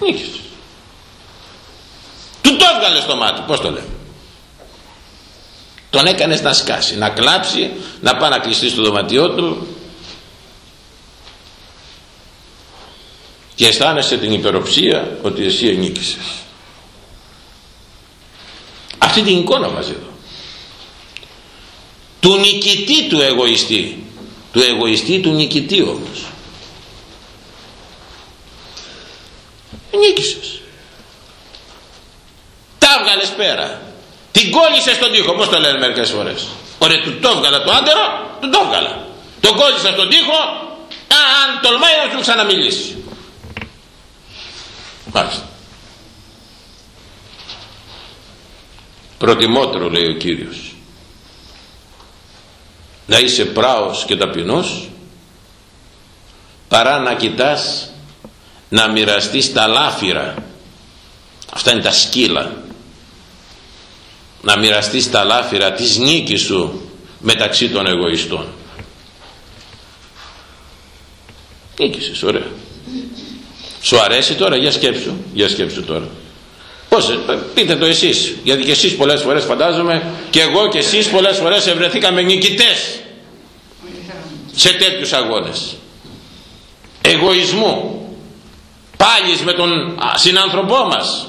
Νίκησες. Του το έβγαλε στο μάτι πως το λέμε τον έκανες να σκάσει να κλάψει να πάει να κλειστεί στο δωματιό του. Και αισθάνεσαι την υπεροψία ότι εσύ ενίκησες. Αυτή την εικόνα μας εδώ. Του νικητή του εγωιστή του εγωιστή του νικητή όμως. Νίκησες. Τα έβγαλες πέρα. Την κόλλησες στον τοίχο. Πως το λένε μερικές φορές. Ωραία του το έβγαλα το άντερο του το έβγαλα. Τον κόλλησα στον τοίχο αν τολμάει να σου ξαναμιλήσει. Μάλιστα. Προτιμότερο λέει ο Κύριος να είσαι πράος και ταπεινός παρά να κοιτάς να μοιραστείς τα λάφυρα. Αυτά είναι τα σκύλα. Να μοιραστείς τα λάφυρα της νίκης σου μεταξύ των εγωιστών. Νίκησες ωραία. Σου αρέσει τώρα για σκέψου για σκέψου τώρα Πώς, πείτε το εσείς, γιατί και εσείς πολλές φορές φαντάζομαι και εγώ και εσείς πολλές φορές ευρεθήκαμε νικητές σε τέτοιους αγώνες. Εγωισμού. Πάλις με τον συνάνθρωπό μας.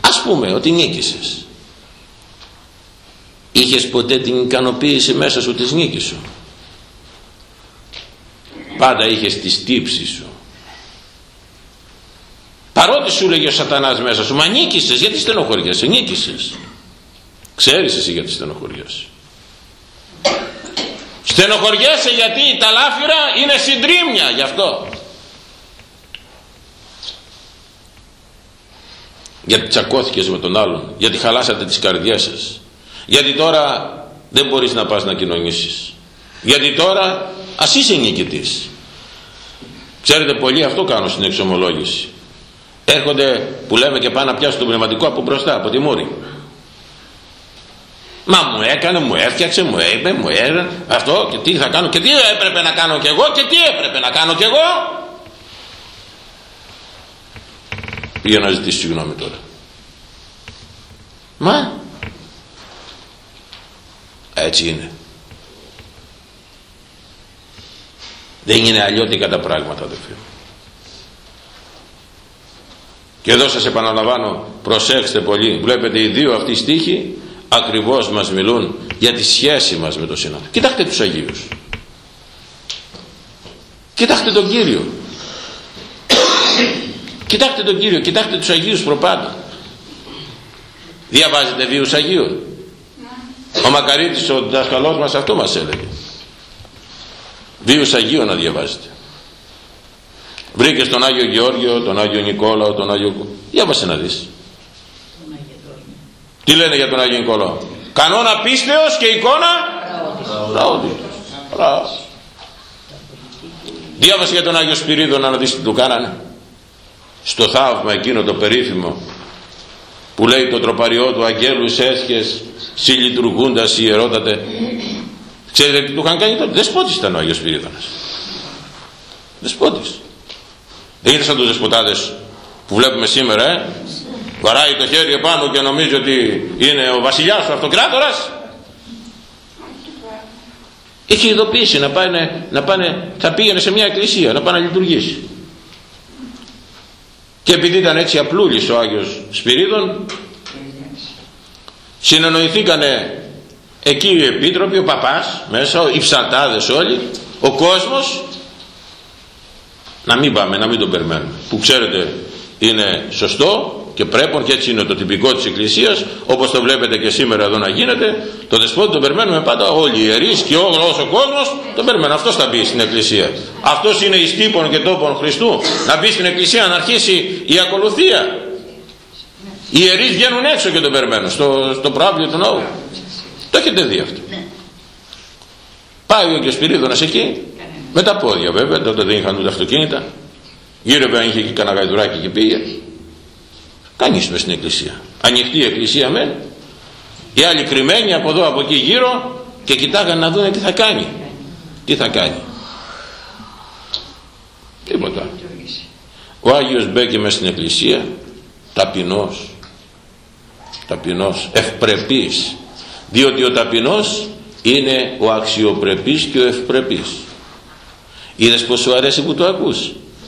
Ας πούμε ότι νίκησες. Είχες ποτέ την ικανοποίηση μέσα σου της νίκης σου; Πάντα είχες τη στύψη σου Παρότι σου λέγει ο σατανάς μέσα σου, μα νίκησες, γιατί στενοχωριέσαι, νίκησες. Ξέρεις εσύ γιατί στενοχωριέσαι. Στενοχωριέσαι γιατί τα λάφυρα είναι συντρίμια γι' αυτό. Γιατί τσακώθηκες με τον άλλον, γιατί χαλάσατε τις καρδιές σας. Γιατί τώρα δεν μπορείς να πας να κοινωνήσεις. Γιατί τώρα ας είσαι νικητής. Ξέρετε πολλοί αυτό κάνουν στην εξομολόγηση έρχονται που λέμε και πάνε να πιάσουν το πνευματικό από μπροστά από τη μούρη. Μα μου έκανε, μου έφτιαξε, μου είπε, μου έκανε αυτό και τι θα κάνω και τι έπρεπε να κάνω κι εγώ και τι έπρεπε να κάνω κι εγώ. Πήγα να ζητήσει συγγνώμη τώρα. Μα έτσι είναι. Δεν είναι αλλιώτικα τα πράγματα αδελφοί μου και εδώ σας επαναλαμβάνω, προσέξτε πολύ, βλέπετε οι δύο αυτοί στίχοι ακριβώς μας μιλούν για τη σχέση μας με τον Συνάδελφο. Κοιτάξτε τους Αγίους. Κοιτάξτε τον Κύριο. κοιτάξτε τον Κύριο, κοιτάξτε τους Αγίους προπάντων. Διαβάζετε βίους Αγίων. Ο Μακαρίτης ο δασκαλός μας αυτό μας έλεγε. Βίους Αγίων να διαβάζετε. Βρήκες τον Άγιο Γεώργιο, τον Άγιο Νικόλαο, τον Άγιο... Διάβασε να δεις. Τι λένε για τον Άγιο Νικόλαο; Κανόνα πίστεως και εικόνα; Ραότη. Διάβασε για τον Άγιο Σπυρίδο να δεις τι του κάνανε. Στο θαύμα εκείνο το περίφημο που λέει το τροπαριό του αγγέλους έσχες συλλειτουργούντας ιερότατε. Ξέρετε τι του είχαν κάνει τότε; Δεσπότης ήταν ο Άγιος Σπυρίδωνας. Δεσπότης. Δεν είναι σαν τους δεσποτάδες που βλέπουμε σήμερα, ε. Βαράει το χέρι επάνω και νομίζει ότι είναι ο βασιλιάς, ο αυτοκράτορας. Έχει ειδοποιήσει να πάνε, να πάνε, θα πήγαινε σε μια εκκλησία να πάνε να λειτουργήσει. Και επειδή ήταν έτσι απλούλης ο Άγιος Σπυρίδων, συνεννοηθήκανε εκεί οι επίτροποι, ο παπάς μέσα, οι ψαλτάδες όλοι, ο κόσμος να μην πάμε, να μην τον περιμένουμε. Που ξέρετε είναι σωστό και πρέπει και έτσι είναι το τυπικό της Εκκλησίας όπως το βλέπετε και σήμερα εδώ να γίνεται. Το δεσπότη τον περιμένουμε πάντα όλοι οι ιερείς και όλος ο κόσμος τον περιμένουμε. Αυτός θα μπει στην Εκκλησία. Αυτός είναι εις τύπων και τόπων Χριστού. Να μπει στην Εκκλησία να αρχίσει η ακολουθία. Οι ιερείς βγαίνουν έξω και τον περιμένουν στο, στο προάβλιο του ναού. Το έχετε δει αυτό. Πάει ο και Σπυρίδωνας εκεί με τα πόδια βέβαια, τότε δεν είχαν ούτε αυτοκίνητα. Γύρω αν είχε και κανένα γαϊδουράκι και πήγε. Κανείς μες στην εκκλησία. Ανοιχτή η εκκλησία με. Οι άλλοι κρυμμένοι από εδώ από εκεί γύρω και κοιτάγαν να δουν τι θα κάνει. Τι θα κάνει. Τίποτα. Ο Άγιος μπήκε μέσα στην εκκλησία ταπεινός ταπεινός ευπρεπής διότι ο ταπεινός είναι ο αξιοπρεπής και ο ευπρεπής Είδες πως σου αρέσει που το ακούς.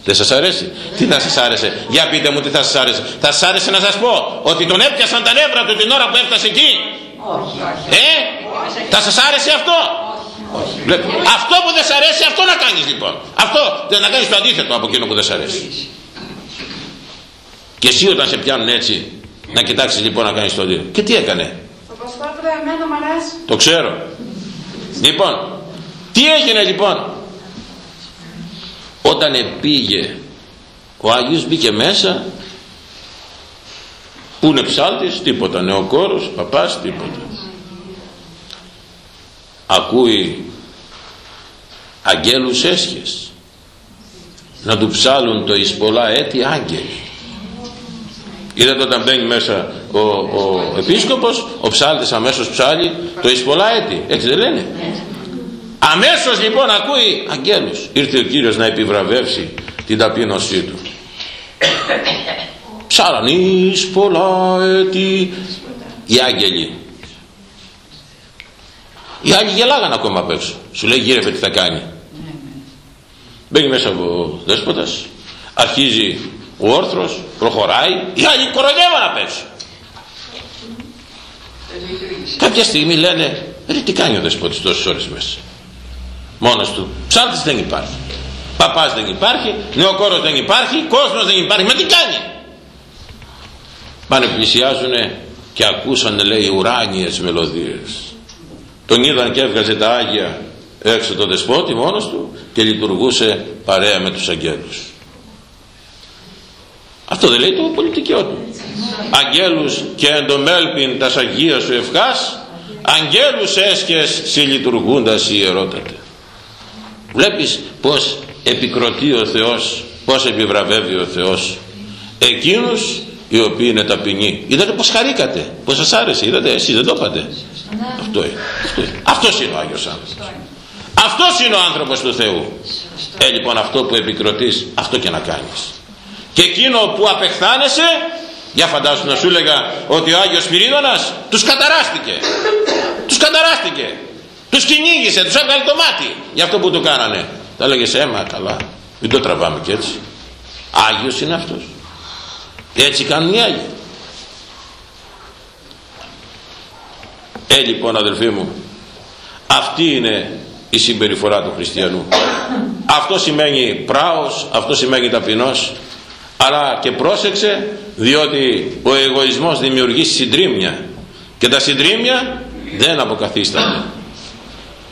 Δεν σας αρέσει. Τι θα σας άρεσε. Για πείτε μου τι θα σας άρεσε. Θα σας άρεσε να σας πω ότι τον έπιασαν τα νεύρα του την ώρα που έφτασε εκεί; Όχι. Ε, θα σας άρεσε αυτό; Όχι. Αυτό που δεν σας αρέσει αυτό να κάνεις λοιπόν. Αυτό δεν να κάνεις το αντίθετο από εκείνο που δεν σας αρέσει. Και εσύ όταν σε πιάνουν έτσι να κοιτάξεις λοιπόν να κάνεις το αντίθετο. Και τι έκανε; Το ξέρω. Λοιπόν, τι έγινε λοιπόν; Όταν πήγε ο Άγιος μπήκε μέσα που είναι ψάλτης τίποτα νεοκόρος παπάς τίποτα. Ακούει αγγέλους έσχες να του ψάλουν το εις πολλά έτη άγγελοι. Είδατε όταν μπαίνει μέσα ο, ο επίσκοπος ο ψάλτης αμέσως ψάλει το εις πολλά έτη. Έτσι δεν λένε; Αμέσως λοιπόν ακούει αγγέλους. Ήρθε ο Κύριος να επιβραβεύσει την ταπείνωσή του. Σαρανείς πολλά έτη οι άγγελοι. Οι άλλοι γελάγαν ακόμα απ' έξω. Σου λέει γύρευε τι θα κάνει μπαίνει μέσα ο δέσποτας αρχίζει ο όρθρος προχωράει. Οι άλλοι κοροϊδεύαν απ' έξω. Κάποια στιγμή λένε ρε τι κάνει ο δεσπότης τόσες ώρες μέσα μόνος του. Ψάλτης δεν υπάρχει. Παπάς δεν υπάρχει. Νεοκόρος δεν υπάρχει. Κόσμος δεν υπάρχει. Μα τι κάνει. Πάνε πλησιάζουνε και ακούσανε λέει ουράνιες μελωδίες. Τον είδαν και έβγαζε τα Άγια έξω το δεσπότη μόνος του και λειτουργούσε παρέα με τους αγγέλους. Αυτό δεν λέει το πολιτικό του. Αγγέλους και εντομέλπιν τας Αγίας σου ευχάς αγγέλους έσκες συλλειτουργούντας ιερότατες βλέπεις πως επικροτεί ο Θεός πως επιβραβεύει ο Θεός εκείνους οι οποίοι είναι ταπεινοί. Είδατε πως χαρήκατε πως σας άρεσε είδατε εσείς δεν το είπατε. Αυτό είναι, αυτό είναι. αυτός είναι ο Άγιος άνθρωπος. Αυτός είναι ο άνθρωπος του Θεού. Ε λοιπόν αυτό που επικροτείς αυτό και να κάνεις. Και εκείνο που απεχθάνεσαι για φαντάσου να σου έλεγα ότι ο Άγιος Σπυρίδωνας τους καταράστηκε. Τους καταράστηκε τους κυνήγησε, τους έβγαλε το μάτι. Για αυτό που του κάνανε. Θα έλεγες αίμα καλά. Μην το τραβάμε και έτσι. Άγιος είναι αυτός. Έτσι κάνουν οι Άγιοι. Ε λοιπόν αδελφοί μου αυτή είναι η συμπεριφορά του χριστιανού. Αυτό σημαίνει πράος αυτό σημαίνει ταπεινός. Αλλά και πρόσεξε διότι ο εγωισμός δημιουργεί συντρίμια. Και τα συντρίμια δεν αποκαθίστανται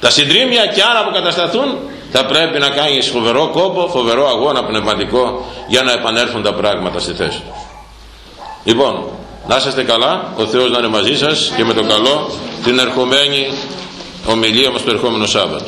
τα συντρίμια και αν αποκατασταθούν θα πρέπει να κάνεις φοβερό κόπο, φοβερό αγώνα πνευματικό για να επανέλθουν τα πράγματα στη θέση τους. Λοιπόν, να είστε καλά, ο Θεός να είναι μαζί σας και με το καλό την ερχομένη ομιλία μας το ερχόμενο Σάββατο.